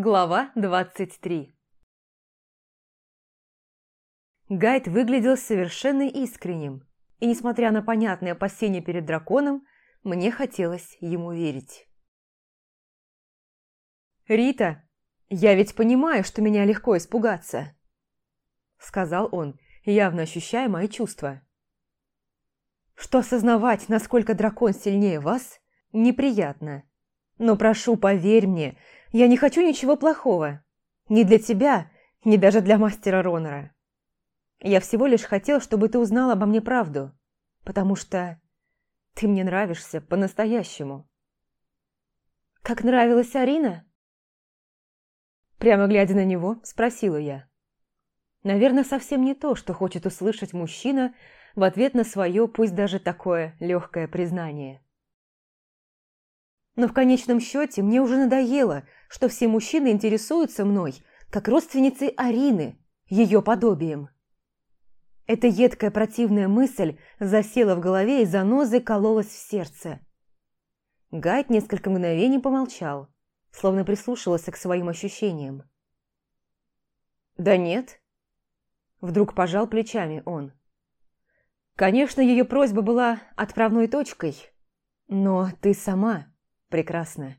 Глава 23 Гайд выглядел совершенно искренним, и, несмотря на понятные опасения перед драконом, мне хотелось ему верить. «Рита, я ведь понимаю, что меня легко испугаться», — сказал он, явно ощущая мои чувства. «Что осознавать, насколько дракон сильнее вас, неприятно. Но прошу, поверь мне, — я не хочу ничего плохого. Ни для тебя, ни даже для мастера Ронера. Я всего лишь хотел, чтобы ты узнал обо мне правду, потому что ты мне нравишься по-настоящему. Как нравилась Арина? Прямо глядя на него, спросила я. Наверное, совсем не то, что хочет услышать мужчина в ответ на свое, пусть даже такое легкое признание. Но в конечном счете мне уже надоело, что все мужчины интересуются мной, как родственницей Арины, ее подобием. Эта едкая противная мысль засела в голове и занозой кололась в сердце. Гайд несколько мгновений помолчал, словно прислушивался к своим ощущениям. «Да нет», – вдруг пожал плечами он. «Конечно, ее просьба была отправной точкой, но ты сама...» Прекрасно.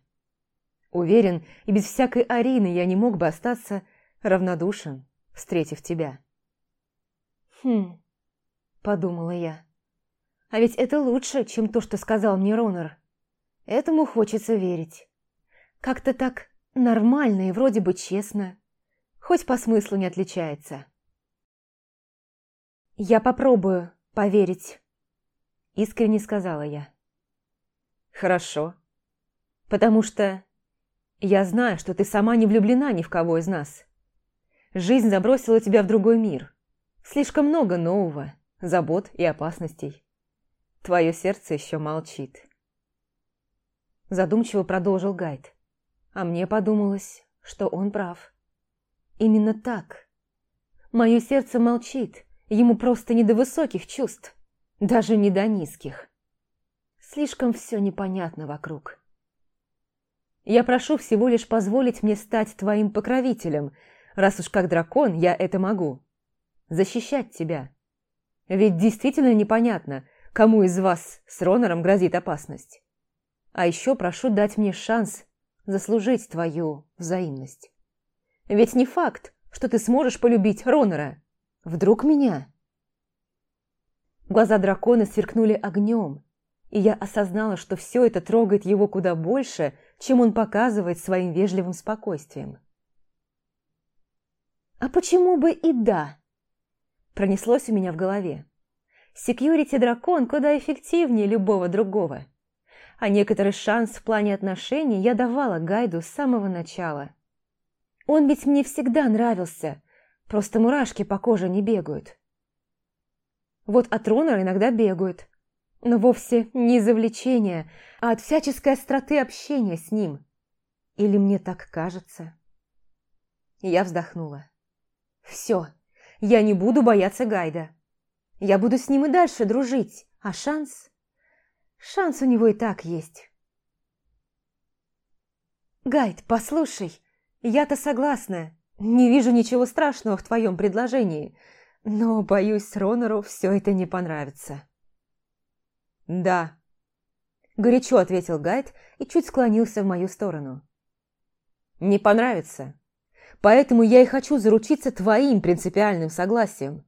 Уверен, и без всякой Арины я не мог бы остаться равнодушен, встретив тебя. «Хм...» – подумала я. «А ведь это лучше, чем то, что сказал мне Ронор. Этому хочется верить. Как-то так нормально и вроде бы честно. Хоть по смыслу не отличается». «Я попробую поверить», – искренне сказала я. «Хорошо», потому что я знаю, что ты сама не влюблена ни в кого из нас. Жизнь забросила тебя в другой мир. Слишком много нового, забот и опасностей. Твое сердце еще молчит. Задумчиво продолжил Гайд. А мне подумалось, что он прав. Именно так. Мое сердце молчит, ему просто не до высоких чувств, даже не до низких. Слишком все непонятно вокруг. Я прошу всего лишь позволить мне стать твоим покровителем, раз уж как дракон я это могу. Защищать тебя. Ведь действительно непонятно, кому из вас с Ронором грозит опасность. А еще прошу дать мне шанс заслужить твою взаимность. Ведь не факт, что ты сможешь полюбить Ронора. Вдруг меня? Глаза дракона сверкнули огнем, и я осознала, что все это трогает его куда больше, чем он показывает своим вежливым спокойствием. «А почему бы и да?» Пронеслось у меня в голове. «Секьюрити дракон куда эффективнее любого другого. А некоторый шанс в плане отношений я давала Гайду с самого начала. Он ведь мне всегда нравился, просто мурашки по коже не бегают. Вот от Ронора иногда бегают, но вовсе не из завлечения, а от всяческой остроты общения с ним. Или мне так кажется? Я вздохнула. Все, я не буду бояться Гайда. Я буду с ним и дальше дружить, а шанс... Шанс у него и так есть. Гайд, послушай, я-то согласна. Не вижу ничего страшного в твоем предложении, но, боюсь, Ронору все это не понравится. «Да». Горячо ответил гайд и чуть склонился в мою сторону. «Не понравится. Поэтому я и хочу заручиться твоим принципиальным согласием.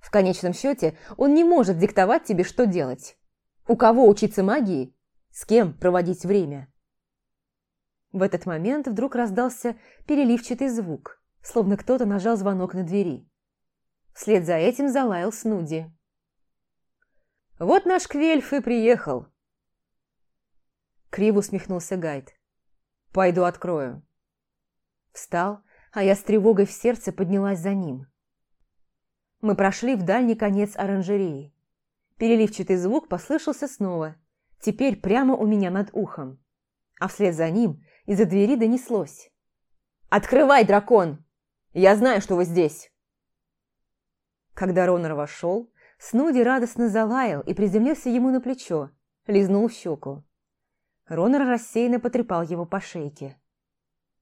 В конечном счете он не может диктовать тебе, что делать. У кого учиться магии, с кем проводить время». В этот момент вдруг раздался переливчатый звук, словно кто-то нажал звонок на двери. Вслед за этим залаял Снуди. «Вот наш Квельф и приехал!» Криво усмехнулся Гайд. «Пойду открою». Встал, а я с тревогой в сердце поднялась за ним. Мы прошли в дальний конец оранжереи. Переливчатый звук послышался снова, теперь прямо у меня над ухом. А вслед за ним из-за двери донеслось. «Открывай, дракон! Я знаю, что вы здесь!» Когда Ронор вошел, Снуди радостно залаял и приземлился ему на плечо, лизнул щеку. Ронор рассеянно потрепал его по шейке.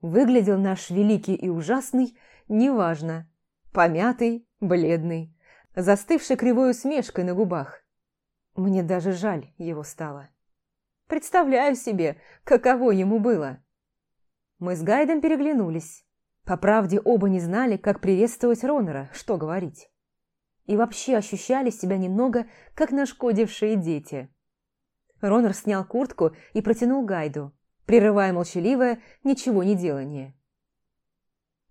Выглядел наш великий и ужасный, неважно, помятый, бледный, застывший кривой усмешкой на губах. Мне даже жаль его стало. Представляю себе, каково ему было. Мы с Гайдом переглянулись. По правде оба не знали, как приветствовать Ронора, что говорить и вообще ощущали себя немного, как нашкодившие дети. Ронор снял куртку и протянул Гайду, прерывая молчаливое ничего не делание.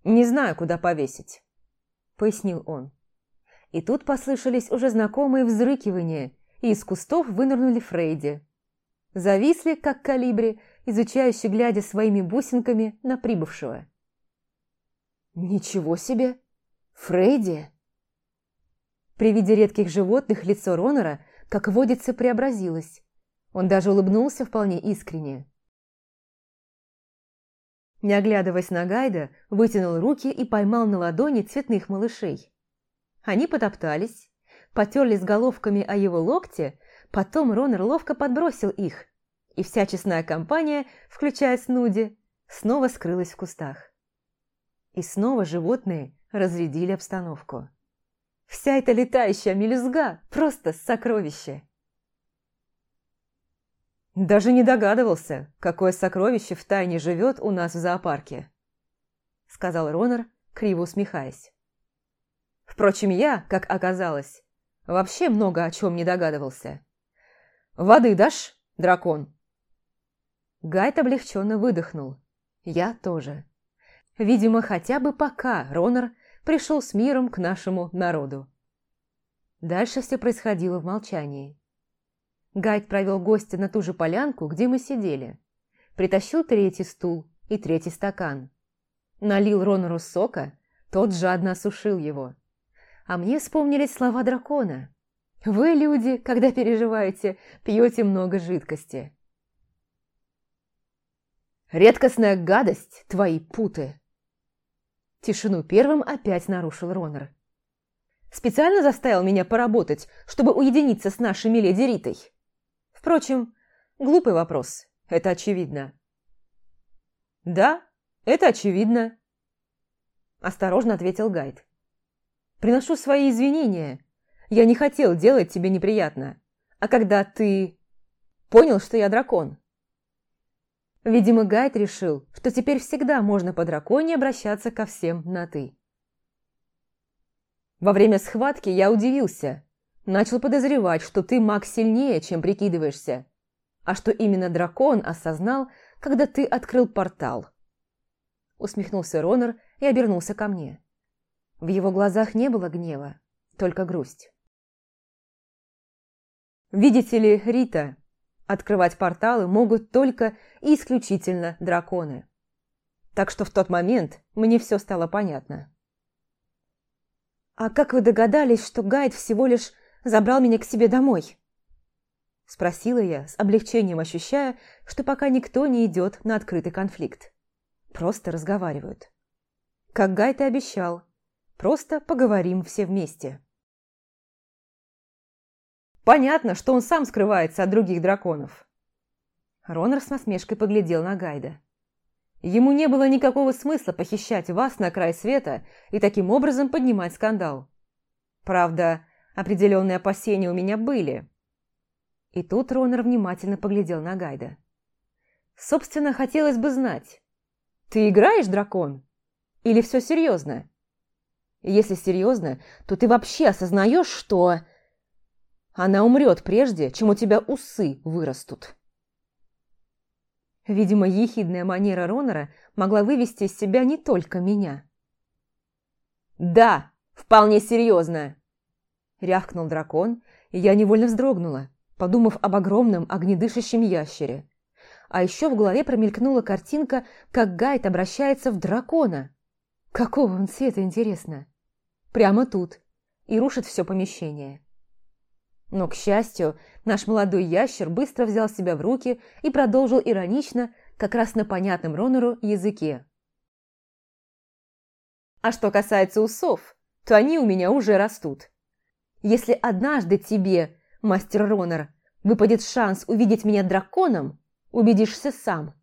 «Не знаю, куда повесить», — пояснил он. И тут послышались уже знакомые взрыкивания, и из кустов вынырнули Фрейди. Зависли, как калибри, изучающие, глядя своими бусинками на прибывшего. «Ничего себе! Фрейди!» При виде редких животных лицо Ронора, как водится, преобразилось. Он даже улыбнулся вполне искренне. Не оглядываясь на Гайда, вытянул руки и поймал на ладони цветных малышей. Они потоптались, потерлись головками о его локте, потом Ронер ловко подбросил их, и вся честная компания, включая Снуди, снова скрылась в кустах. И снова животные разрядили обстановку. Вся эта летающая мелюзга – просто сокровище. Даже не догадывался, какое сокровище в тайне живет у нас в зоопарке, сказал Ронар, криво усмехаясь. Впрочем, я, как оказалось, вообще много о чем не догадывался. Воды дашь, дракон? Гайд облегченно выдохнул. Я тоже. Видимо, хотя бы пока Ронар пришел с миром к нашему народу. Дальше все происходило в молчании. Гайд провел гостя на ту же полянку, где мы сидели. Притащил третий стул и третий стакан. Налил Ронору сока, тот жадно осушил его. А мне вспомнились слова дракона. «Вы, люди, когда переживаете, пьете много жидкости». «Редкостная гадость, твои путы!» Тишину первым опять нарушил Ронер. «Специально заставил меня поработать, чтобы уединиться с нашей миледи Ритой?» «Впрочем, глупый вопрос, это очевидно». «Да, это очевидно», – осторожно ответил гайд. «Приношу свои извинения. Я не хотел делать тебе неприятно. А когда ты...» «Понял, что я дракон, Видимо, Гайд решил, что теперь всегда можно по драконе обращаться ко всем на «ты». Во время схватки я удивился. Начал подозревать, что ты маг сильнее, чем прикидываешься. А что именно дракон осознал, когда ты открыл портал. Усмехнулся Ронор и обернулся ко мне. В его глазах не было гнева, только грусть. «Видите ли, Рита, Открывать порталы могут только и исключительно драконы. Так что в тот момент мне все стало понятно. «А как вы догадались, что гайд всего лишь забрал меня к себе домой?» Спросила я, с облегчением ощущая, что пока никто не идет на открытый конфликт. Просто разговаривают. Как Гайд и обещал, просто поговорим все вместе. Понятно, что он сам скрывается от других драконов. Ронор с насмешкой поглядел на Гайда. Ему не было никакого смысла похищать вас на край света и таким образом поднимать скандал. Правда, определенные опасения у меня были. И тут Ронор внимательно поглядел на Гайда. Собственно, хотелось бы знать, ты играешь, дракон? Или все серьезно? Если серьезно, то ты вообще осознаешь, что... Она умрет прежде, чем у тебя усы вырастут. Видимо, ехидная манера Ронора могла вывести из себя не только меня. «Да, вполне серьезно!» Рявкнул дракон, и я невольно вздрогнула, подумав об огромном огнедышащем ящере. А еще в голове промелькнула картинка, как Гайд обращается в дракона. Какого он цвета, интересно? Прямо тут. И рушит все помещение. Но, к счастью, наш молодой ящер быстро взял себя в руки и продолжил иронично, как раз на понятном Ронору языке. «А что касается усов, то они у меня уже растут. Если однажды тебе, мастер Ронор, выпадет шанс увидеть меня драконом, убедишься сам».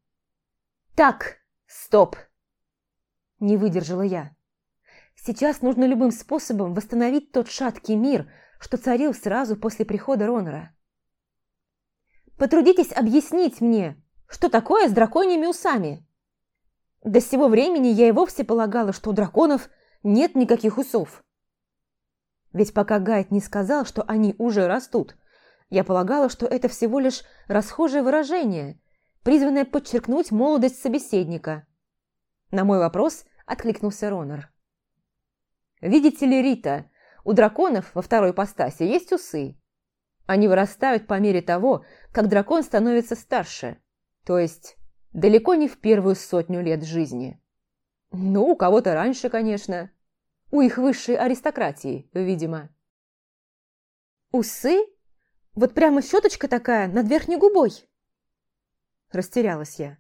«Так, стоп!» Не выдержала я. «Сейчас нужно любым способом восстановить тот шаткий мир, что царил сразу после прихода Ронора. «Потрудитесь объяснить мне, что такое с драконьими усами?» До сего времени я и вовсе полагала, что у драконов нет никаких усов. Ведь пока Гайд не сказал, что они уже растут, я полагала, что это всего лишь расхожее выражение, призванное подчеркнуть молодость собеседника. На мой вопрос откликнулся Ронор. «Видите ли, Рита, у драконов во второй постасе есть усы. Они вырастают по мере того, как дракон становится старше, то есть далеко не в первую сотню лет жизни. Ну, у кого-то раньше, конечно. У их высшей аристократии, видимо. Усы? Вот прямо щеточка такая над верхней губой. Растерялась я.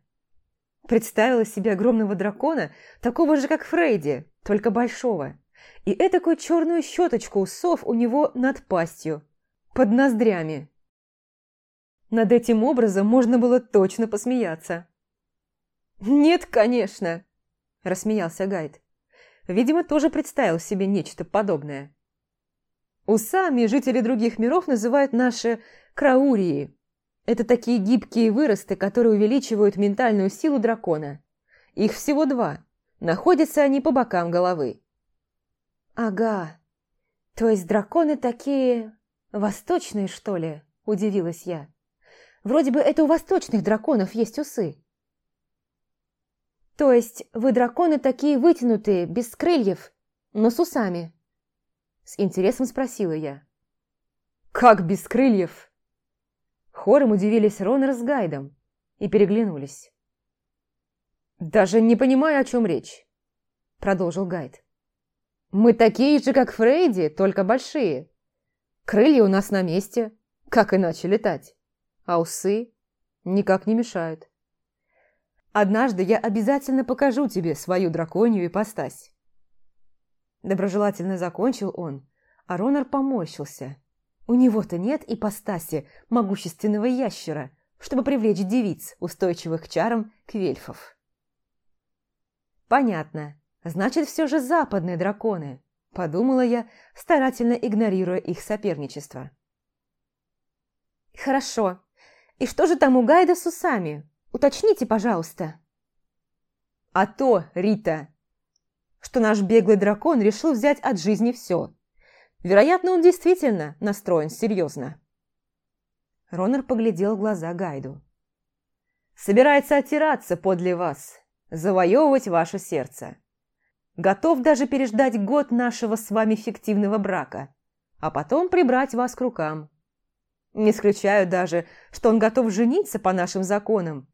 Представила себе огромного дракона, такого же, как Фрейди, только большого и этакую черную щеточку усов у него над пастью, под ноздрями. Над этим образом можно было точно посмеяться. «Нет, конечно!» – рассмеялся Гайд. Видимо, тоже представил себе нечто подобное. Усами жители других миров называют наши краурии. Это такие гибкие выросты, которые увеличивают ментальную силу дракона. Их всего два. Находятся они по бокам головы. «Ага, то есть драконы такие... восточные, что ли?» – удивилась я. «Вроде бы это у восточных драконов есть усы». «То есть вы драконы такие вытянутые, без крыльев, но с усами?» С интересом спросила я. «Как без крыльев?» Хором удивились Ронер с Гайдом и переглянулись. «Даже не понимаю, о чем речь», – продолжил Гайд. Мы такие же, как Фредди, только большие. Крылья у нас на месте, как иначе летать. А усы никак не мешают. Однажды я обязательно покажу тебе свою драконью ипостась. Доброжелательно закончил он, а Ронар поморщился. У него-то нет ипостаси могущественного ящера, чтобы привлечь девиц, устойчивых к чарам квельфов. Понятно. Значит, все же западные драконы, подумала я, старательно игнорируя их соперничество. Хорошо. И что же там у Гайда с усами? Уточните, пожалуйста. А то, Рита, что наш беглый дракон решил взять от жизни все. Вероятно, он действительно настроен серьезно. Ронар поглядел в глаза Гайду. «Собирается оттираться подле вас, завоевывать ваше сердце. Готов даже переждать год нашего с вами фиктивного брака, а потом прибрать вас к рукам. Не исключаю даже, что он готов жениться по нашим законам,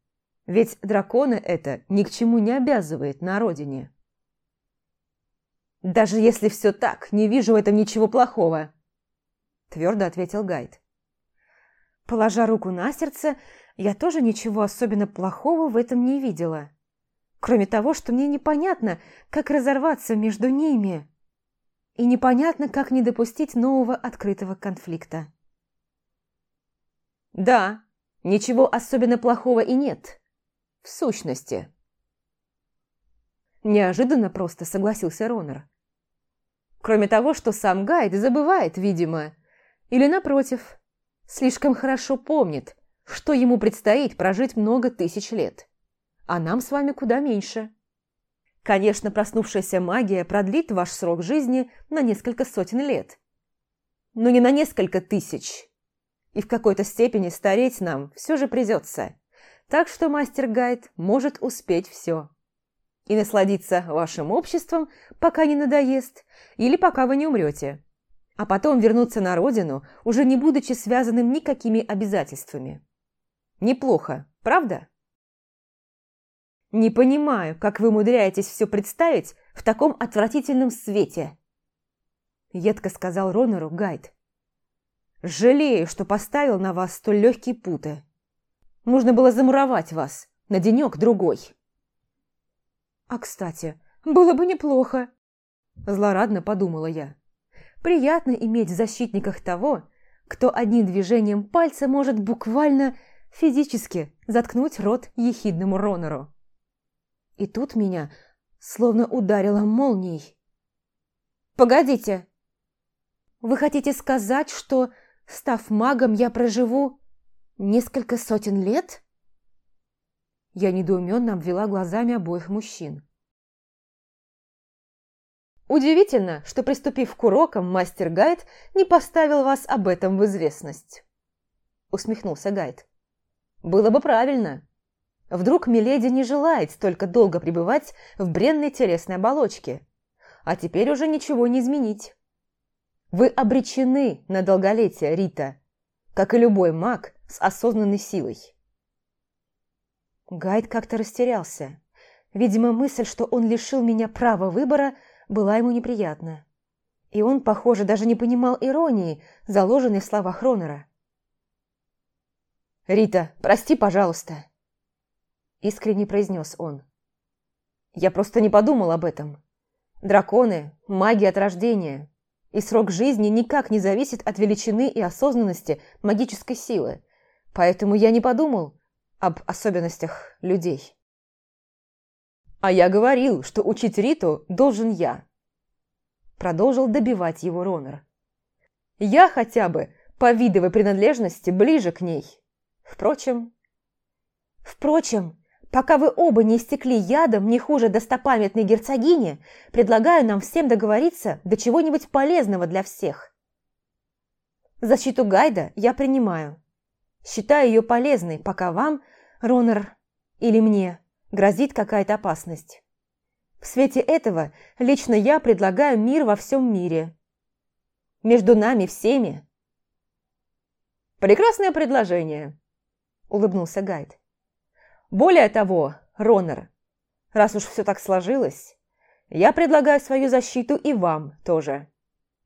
ведь драконы это ни к чему не обязывает на родине. «Даже если все так, не вижу в этом ничего плохого», – твердо ответил гайд. Положа руку на сердце, я тоже ничего особенно плохого в этом не видела. Кроме того, что мне непонятно, как разорваться между ними. И непонятно, как не допустить нового открытого конфликта. Да, ничего особенно плохого и нет. В сущности. Неожиданно просто согласился Ронер. Кроме того, что сам Гайд забывает, видимо. Или, напротив, слишком хорошо помнит, что ему предстоит прожить много тысяч лет а нам с вами куда меньше. Конечно, проснувшаяся магия продлит ваш срок жизни на несколько сотен лет. Но не на несколько тысяч. И в какой-то степени стареть нам все же придется. Так что мастер-гайд может успеть все. И насладиться вашим обществом, пока не надоест, или пока вы не умрете. А потом вернуться на родину, уже не будучи связанным никакими обязательствами. Неплохо, правда? Не понимаю, как вы умудряетесь все представить в таком отвратительном свете. Едко сказал Ронору Гайд. Жалею, что поставил на вас столь легкие путы. Нужно было замуровать вас на денек-другой. А, кстати, было бы неплохо, злорадно подумала я. Приятно иметь в защитниках того, кто одним движением пальца может буквально физически заткнуть рот ехидному Ронору. И тут меня словно ударило молнией. «Погодите! Вы хотите сказать, что, став магом, я проживу несколько сотен лет?» Я недоуменно обвела глазами обоих мужчин. Удивительно, что, приступив к урокам, мастер Гайд не поставил вас об этом в известность. Усмехнулся Гайд. Было бы правильно, Вдруг Миледи не желает столько долго пребывать в бренной телесной оболочке. А теперь уже ничего не изменить. Вы обречены на долголетие, Рита, как и любой маг с осознанной силой. Гайд как-то растерялся. Видимо, мысль, что он лишил меня права выбора, была ему неприятна. И он, похоже, даже не понимал иронии, заложенной в словах Хронера. «Рита, прости, пожалуйста», Искренне произнес он. Я просто не подумал об этом. Драконы – маги от рождения, и срок жизни никак не зависит от величины и осознанности магической силы, поэтому я не подумал об особенностях людей. А я говорил, что учить Риту должен я. Продолжил добивать его Ронер. Я хотя бы по видовой принадлежности ближе к ней. Впрочем... Впрочем, Пока вы оба не истекли ядом не хуже достопамятной герцогини, предлагаю нам всем договориться до чего-нибудь полезного для всех. Защиту Гайда я принимаю. Считаю ее полезной, пока вам, Ронер, или мне, грозит какая-то опасность. В свете этого лично я предлагаю мир во всем мире. Между нами всеми. Прекрасное предложение, улыбнулся Гайд. Более того, Ронер, раз уж все так сложилось, я предлагаю свою защиту и вам тоже.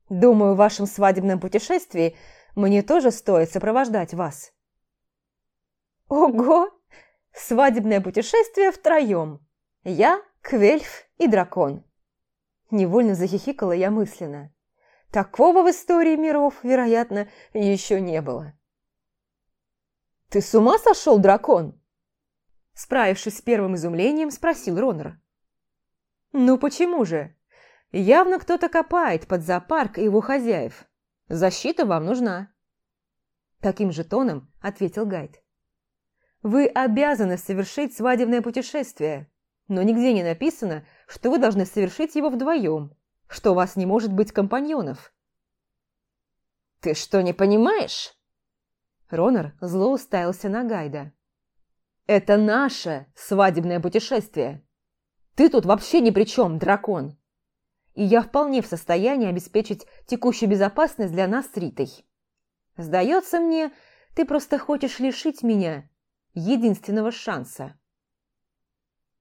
Думаю, в вашем свадебном путешествии мне тоже стоит сопровождать вас. Ого! Свадебное путешествие втроем. Я, Квельф и дракон. Невольно захихикала я мысленно. Такого в истории миров, вероятно, еще не было. «Ты с ума сошел, дракон?» Справившись с первым изумлением, спросил Ронер. «Ну почему же? Явно кто-то копает под зоопарк и его хозяев. Защита вам нужна». Таким же тоном ответил гайд. «Вы обязаны совершить свадебное путешествие, но нигде не написано, что вы должны совершить его вдвоем, что у вас не может быть компаньонов». «Ты что, не понимаешь?» Ронар зло уставился на гайда. Это наше свадебное путешествие. Ты тут вообще ни при чем, дракон. И я вполне в состоянии обеспечить текущую безопасность для нас с Ритой. Сдается мне, ты просто хочешь лишить меня единственного шанса.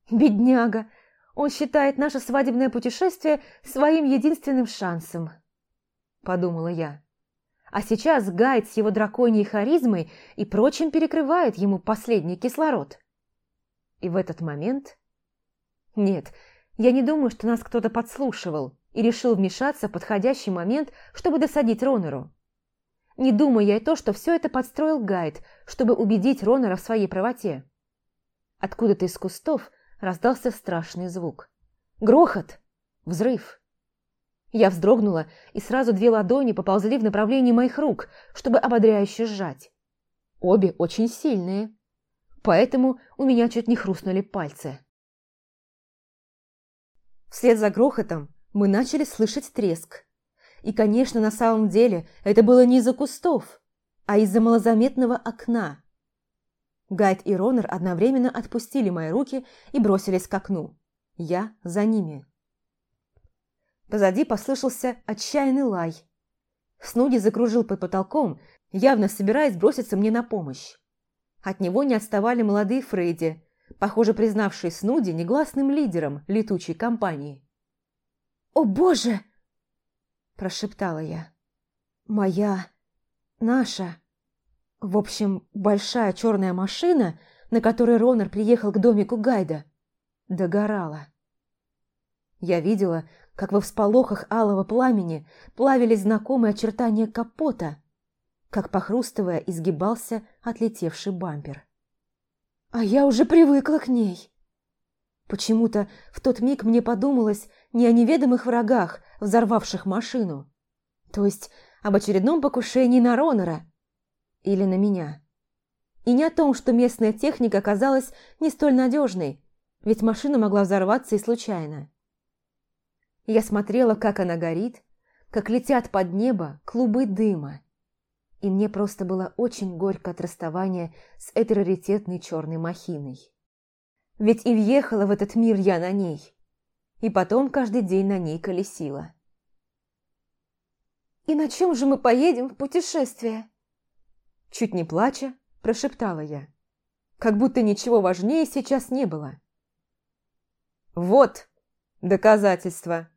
Бедняга, он считает наше свадебное путешествие своим единственным шансом, подумала я а сейчас Гайд с его драконьей харизмой и прочим перекрывает ему последний кислород. И в этот момент... Нет, я не думаю, что нас кто-то подслушивал и решил вмешаться в подходящий момент, чтобы досадить Ронору. Не думаю я и то, что все это подстроил Гайд, чтобы убедить Ронора в своей правоте. Откуда-то из кустов раздался страшный звук. Грохот! Взрыв! Я вздрогнула, и сразу две ладони поползли в направлении моих рук, чтобы ободряюще сжать. Обе очень сильные. Поэтому у меня чуть не хрустнули пальцы. Вслед за грохотом мы начали слышать треск. И, конечно, на самом деле это было не из-за кустов, а из-за малозаметного окна. Гайд и Ронер одновременно отпустили мои руки и бросились к окну. Я за ними. Позади послышался отчаянный лай. Снуди закружил под потолком, явно собираясь броситься мне на помощь. От него не отставали молодые Фредди, похоже признавшие Снуди негласным лидером летучей компании. «О боже!» – прошептала я. «Моя... наша...» В общем, большая черная машина, на которой Ронар приехал к домику Гайда, догорала. Я видела, как во всполохах алого пламени плавились знакомые очертания капота, как, похрустывая, изгибался отлетевший бампер. А я уже привыкла к ней. Почему-то в тот миг мне подумалось не о неведомых врагах, взорвавших машину, то есть об очередном покушении на Ронора или на меня. И не о том, что местная техника оказалась не столь надежной, ведь машина могла взорваться и случайно. Я смотрела, как она горит, как летят под небо клубы дыма. И мне просто было очень горько от расставания с этой раритетной черной махиной. Ведь и въехала в этот мир я на ней. И потом каждый день на ней колесила. «И на чем же мы поедем в путешествие?» Чуть не плача, прошептала я. Как будто ничего важнее сейчас не было. «Вот доказательство!»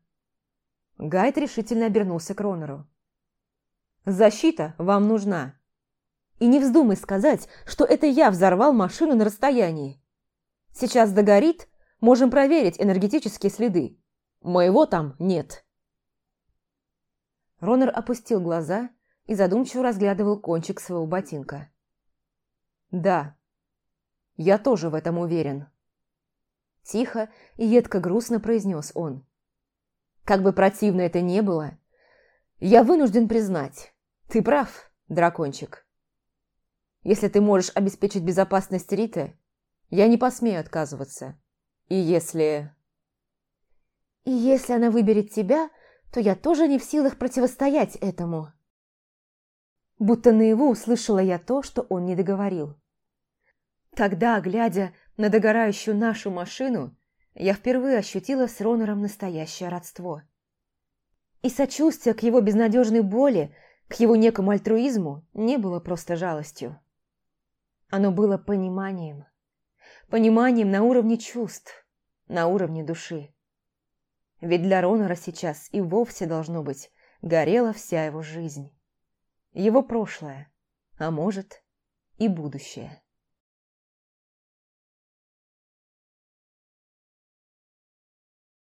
Гайд решительно обернулся к Ронору. «Защита вам нужна. И не вздумай сказать, что это я взорвал машину на расстоянии. Сейчас догорит, можем проверить энергетические следы. Моего там нет». Ронор опустил глаза и задумчиво разглядывал кончик своего ботинка. «Да, я тоже в этом уверен». Тихо и едко грустно произнес он. Как бы противно это ни было, я вынужден признать, ты прав, дракончик. Если ты можешь обеспечить безопасность Риты, я не посмею отказываться. И если... И если она выберет тебя, то я тоже не в силах противостоять этому. Будто наяву услышала я то, что он не договорил. Тогда, глядя на догорающую нашу машину, я впервые ощутила с Ронором настоящее родство. И сочувствие к его безнадежной боли, к его некому альтруизму не было просто жалостью. Оно было пониманием. Пониманием на уровне чувств, на уровне души. Ведь для Ронора сейчас и вовсе должно быть горела вся его жизнь. Его прошлое, а может и будущее.